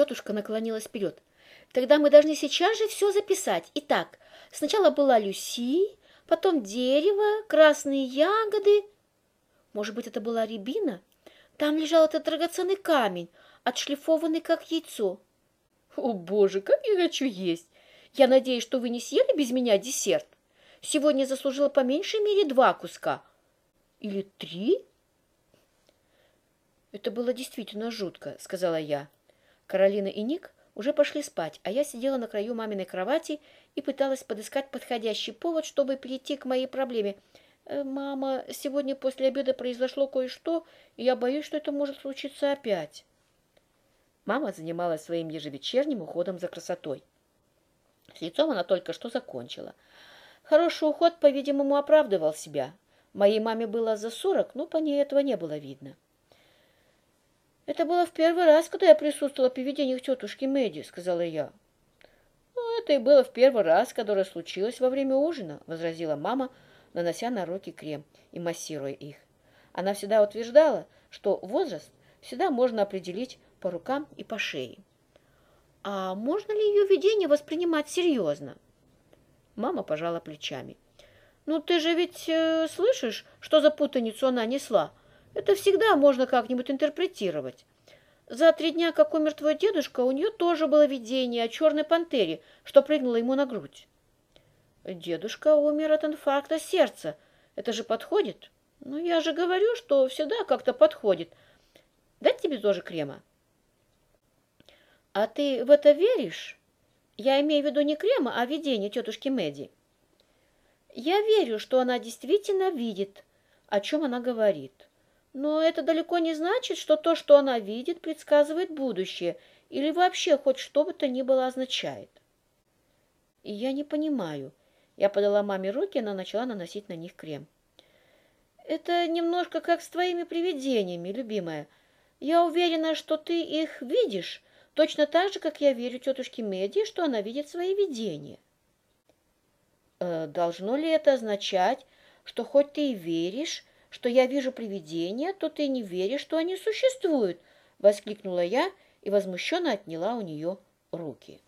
Тетушка наклонилась вперед. Тогда мы должны сейчас же все записать. Итак, сначала была Люси, потом дерево, красные ягоды. Может быть, это была рябина? Там лежал этот драгоценный камень, отшлифованный как яйцо. О, боже, как я хочу есть! Я надеюсь, что вы не съели без меня десерт. Сегодня заслужила по меньшей мере два куска. Или три? Это было действительно жутко, сказала я. Каролина и Ник уже пошли спать, а я сидела на краю маминой кровати и пыталась подыскать подходящий повод, чтобы перейти к моей проблеме. «Э, «Мама, сегодня после обеда произошло кое-что, и я боюсь, что это может случиться опять». Мама занималась своим ежевечерним уходом за красотой. С лицом она только что закончила. Хороший уход, по-видимому, оправдывал себя. Моей маме было за сорок, но по ней этого не было видно. «Это было в первый раз, когда я присутствовала при видениях тетушки Мэдди», — сказала я. «Ну, это и было в первый раз, которое случилось во время ужина», — возразила мама, нанося на руки крем и массируя их. Она всегда утверждала, что возраст всегда можно определить по рукам и по шее. «А можно ли ее видение воспринимать серьезно?» Мама пожала плечами. «Ну, ты же ведь э, слышишь, что за путаницу она несла? Это всегда можно как-нибудь интерпретировать. За три дня, как умер твой дедушка, у нее тоже было видение о черной пантере, что прыгнула ему на грудь. Дедушка умер от инфаркта сердца. Это же подходит? Ну, я же говорю, что всегда как-то подходит. Дать тебе тоже крема? А ты в это веришь? Я имею в виду не крема, а видение тетушки Мэдди. Я верю, что она действительно видит, о чем она говорит. Но это далеко не значит, что то, что она видит, предсказывает будущее или вообще хоть что бы то ни было означает. И я не понимаю. Я подала маме руки, она начала наносить на них крем. Это немножко как с твоими привидениями, любимая. Я уверена, что ты их видишь, точно так же, как я верю тетушке Меди, что она видит свои видения. Э, должно ли это означать, что хоть ты и веришь, что я вижу привидения, то ты не веришь, что они существуют!» — воскликнула я и возмущенно отняла у нее руки.